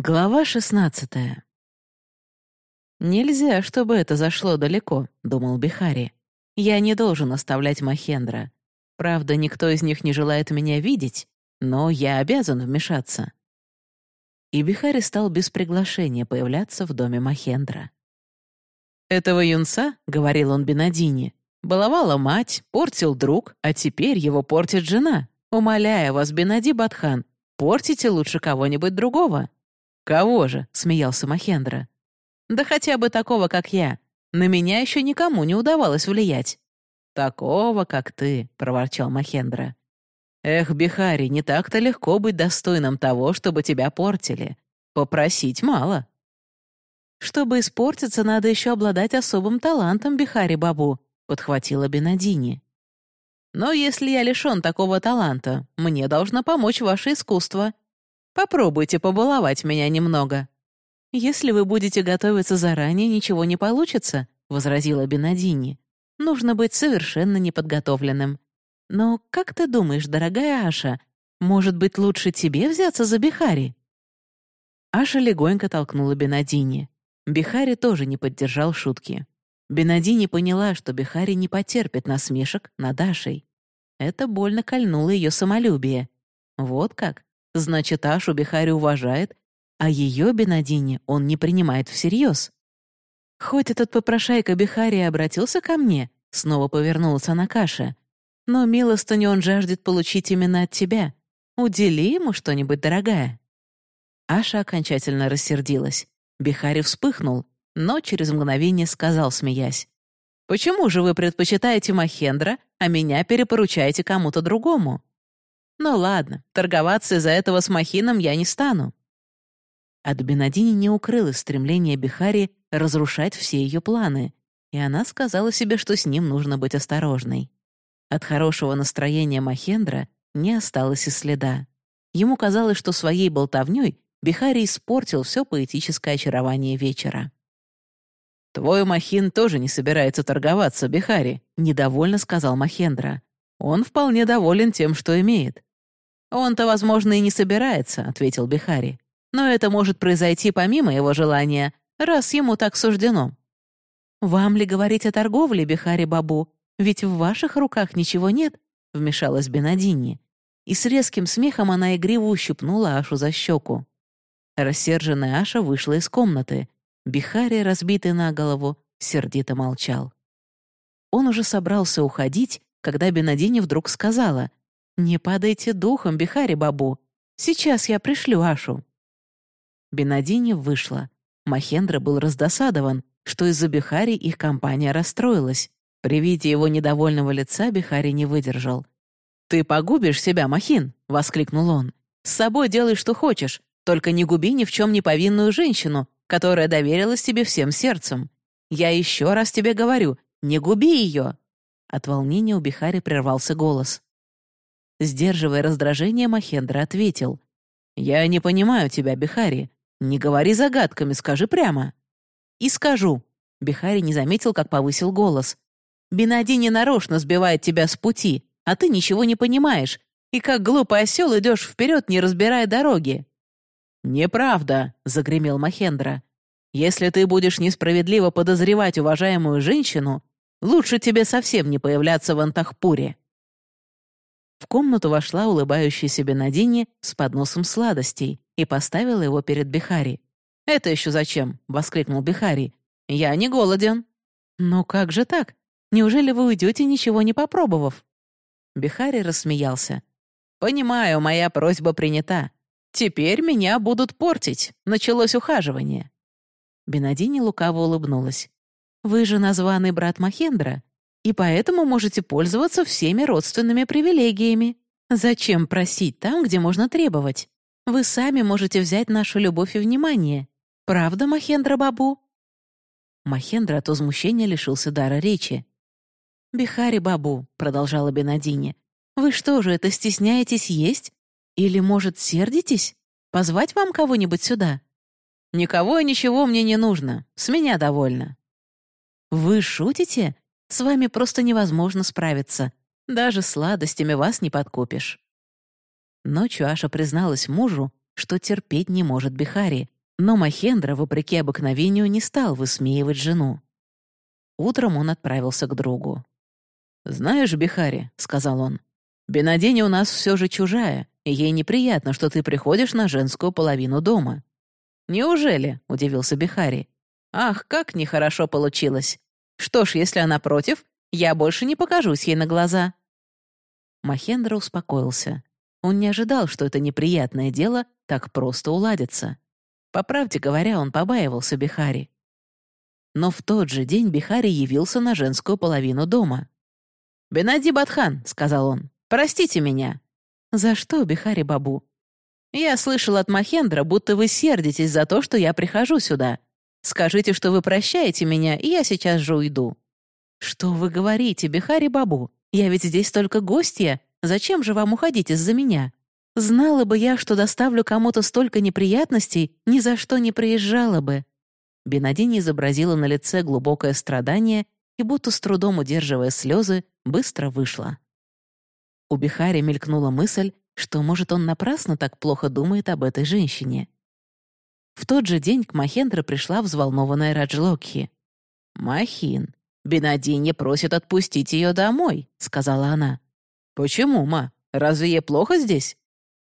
Глава шестнадцатая. «Нельзя, чтобы это зашло далеко», — думал Бихари. «Я не должен оставлять Махендра. Правда, никто из них не желает меня видеть, но я обязан вмешаться». И Бихари стал без приглашения появляться в доме Махендра. «Этого юнца, — говорил он Бенадине, — баловала мать, портил друг, а теперь его портит жена. Умоляю вас, Бенади Батхан, портите лучше кого-нибудь другого». «Кого же?» — смеялся Махендра. «Да хотя бы такого, как я. На меня еще никому не удавалось влиять». «Такого, как ты», — проворчал Махендра. «Эх, Бихари, не так-то легко быть достойным того, чтобы тебя портили. Попросить мало». «Чтобы испортиться, надо еще обладать особым талантом, Бихари-бабу», — подхватила Бенадини. «Но если я лишён такого таланта, мне должно помочь ваше искусство», Попробуйте побаловать меня немного». «Если вы будете готовиться заранее, ничего не получится», — возразила Бенадини. «Нужно быть совершенно неподготовленным. Но как ты думаешь, дорогая Аша, может быть, лучше тебе взяться за Бихари?» Аша легонько толкнула Бенадини. Бихари тоже не поддержал шутки. Бенадини поняла, что Бихари не потерпит насмешек над Ашей. Это больно кольнуло ее самолюбие. Вот как? Значит, Ашу Бихари уважает, а ее Бенадине он не принимает всерьез. Хоть этот попрошайка Бихари обратился ко мне, снова повернулся на каше, но милостыню он жаждет получить именно от тебя. Удели ему что-нибудь, дорогая». Аша окончательно рассердилась. Бихари вспыхнул, но через мгновение сказал, смеясь. «Почему же вы предпочитаете Махендра, а меня перепоручаете кому-то другому?» Ну ладно, торговаться из-за этого с Махином я не стану. От Бенадини не укрылось стремление Бихари разрушать все ее планы, и она сказала себе, что с ним нужно быть осторожной. От хорошего настроения Махендра не осталось и следа. Ему казалось, что своей болтовней Бихари испортил все поэтическое очарование вечера. «Твой Махин тоже не собирается торговаться, Бихари», — недовольно сказал Махендра. «Он вполне доволен тем, что имеет. «Он-то, возможно, и не собирается», — ответил Бихари. «Но это может произойти помимо его желания, раз ему так суждено». «Вам ли говорить о торговле, Бихари-бабу? Ведь в ваших руках ничего нет», — вмешалась Бенадинни. И с резким смехом она игриво ущипнула Ашу за щеку. Рассерженная Аша вышла из комнаты. Бихари, разбитый на голову, сердито молчал. Он уже собрался уходить, когда Бенадини вдруг сказала, «Не падайте духом, Бихари-бабу. Сейчас я пришлю Ашу». Бенадини вышла. Махендра был раздосадован, что из-за Бихари их компания расстроилась. При виде его недовольного лица Бихари не выдержал. «Ты погубишь себя, Махин!» — воскликнул он. «С собой делай, что хочешь, только не губи ни в чем не повинную женщину, которая доверилась тебе всем сердцем. Я еще раз тебе говорю, не губи ее!» От волнения у Бихари прервался голос. Сдерживая раздражение, Махендра ответил. «Я не понимаю тебя, Бихари. Не говори загадками, скажи прямо». «И скажу». Бихари не заметил, как повысил голос. «Бенади нарочно сбивает тебя с пути, а ты ничего не понимаешь, и как глупый осел идешь вперед, не разбирая дороги». «Неправда», — загремел Махендра. «Если ты будешь несправедливо подозревать уважаемую женщину, лучше тебе совсем не появляться в Антахпуре». В комнату вошла улыбающаяся Бенадини с подносом сладостей и поставила его перед Бихари. «Это еще зачем?» — воскликнул Бихари. «Я не голоден». «Ну как же так? Неужели вы уйдете, ничего не попробовав?» Бихари рассмеялся. «Понимаю, моя просьба принята. Теперь меня будут портить. Началось ухаживание». Бенадини лукаво улыбнулась. «Вы же названный брат Махендра и поэтому можете пользоваться всеми родственными привилегиями. Зачем просить там, где можно требовать? Вы сами можете взять нашу любовь и внимание. Правда, Махендра Бабу?» Махендра от возмущения лишился дара речи. «Бихари Бабу», — продолжала Бенадини, — «вы что же, это стесняетесь есть? Или, может, сердитесь? Позвать вам кого-нибудь сюда?» «Никого и ничего мне не нужно. С меня довольно». «Вы шутите? С вами просто невозможно справиться. Даже сладостями вас не подкупишь». Ночью Аша призналась мужу, что терпеть не может Бихари, но Махендра, вопреки обыкновению, не стал высмеивать жену. Утром он отправился к другу. «Знаешь, Бихари», — сказал он, — «Бенадини у нас все же чужая, и ей неприятно, что ты приходишь на женскую половину дома». «Неужели?» — удивился Бихари. «Ах, как нехорошо получилось! Что ж, если она против, я больше не покажусь ей на глаза». Махендра успокоился. Он не ожидал, что это неприятное дело так просто уладится. По правде говоря, он побаивался Бихари. Но в тот же день Бихари явился на женскую половину дома. «Бенади Батхан», — сказал он, — «простите меня». «За что, Бихари Бабу?» «Я слышал от Махендра, будто вы сердитесь за то, что я прихожу сюда. Скажите, что вы прощаете меня, и я сейчас же уйду». «Что вы говорите, Бихари Бабу? Я ведь здесь только гостья. Зачем же вам уходить из-за меня? Знала бы я, что доставлю кому-то столько неприятностей, ни за что не приезжала бы». Бенадини изобразила на лице глубокое страдание и, будто с трудом удерживая слезы, быстро вышла. У Бихари мелькнула мысль, что, может, он напрасно так плохо думает об этой женщине. В тот же день к Махендра пришла взволнованная Раджлокхи. «Махин, Бенадинья просит отпустить ее домой», — сказала она. «Почему, ма? Разве ей плохо здесь?»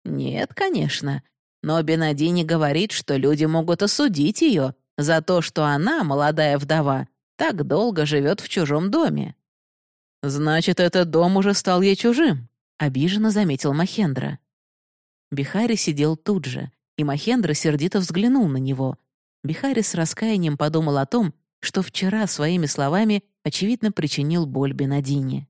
«Нет, конечно. Но Бенадини говорит, что люди могут осудить ее за то, что она, молодая вдова, так долго живет в чужом доме». «Значит, этот дом уже стал ей чужим», — обиженно заметил Махендра. Бихари сидел тут же, и Махендра сердито взглянул на него. Бихари с раскаянием подумал о том, что вчера своими словами, очевидно, причинил боль Бенадине.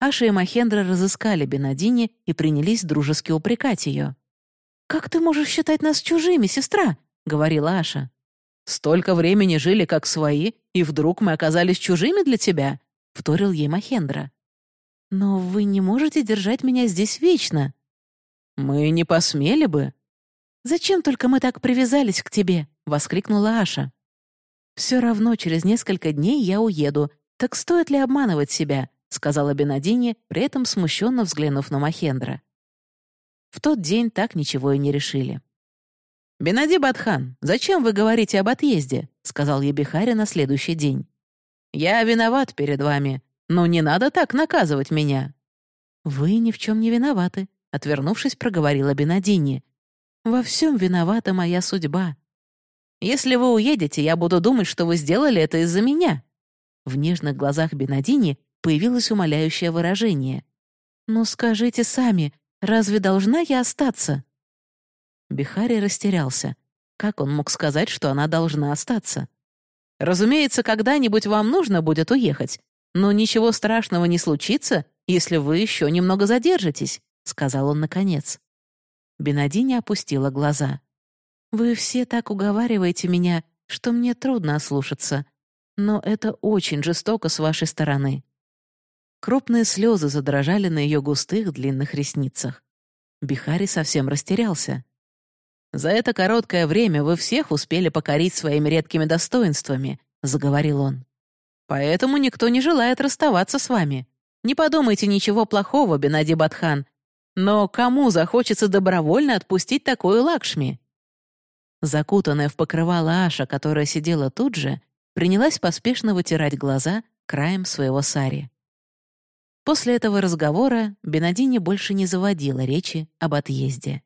Аша и Махендра разыскали Бенадине и принялись дружески упрекать ее. «Как ты можешь считать нас чужими, сестра?» — говорила Аша. «Столько времени жили как свои, и вдруг мы оказались чужими для тебя», — вторил ей Махендра. «Но вы не можете держать меня здесь вечно». «Мы не посмели бы». «Зачем только мы так привязались к тебе?» — воскликнула Аша. «Все равно через несколько дней я уеду. Так стоит ли обманывать себя?» — сказала Бенадини, при этом смущенно взглянув на Махендра. В тот день так ничего и не решили. «Бенади Батхан, зачем вы говорите об отъезде?» — сказал Ебихари на следующий день. «Я виноват перед вами, но не надо так наказывать меня». «Вы ни в чем не виноваты», — отвернувшись, проговорила Бенадини. «Во всем виновата моя судьба. Если вы уедете, я буду думать, что вы сделали это из-за меня». В нежных глазах Бенадини появилось умоляющее выражение. «Ну скажите сами, разве должна я остаться?» Бихари растерялся. Как он мог сказать, что она должна остаться? «Разумеется, когда-нибудь вам нужно будет уехать, но ничего страшного не случится, если вы еще немного задержитесь», — сказал он наконец. Бенадини опустила глаза. Вы все так уговариваете меня, что мне трудно ослушаться. Но это очень жестоко с вашей стороны». Крупные слезы задрожали на ее густых длинных ресницах. Бихари совсем растерялся. «За это короткое время вы всех успели покорить своими редкими достоинствами», — заговорил он. «Поэтому никто не желает расставаться с вами. Не подумайте ничего плохого, Бенади Батхан. Но кому захочется добровольно отпустить такую Лакшми? Закутанная в покрывало Аша, которая сидела тут же, принялась поспешно вытирать глаза краем своего сари. После этого разговора Бенадини больше не заводила речи об отъезде.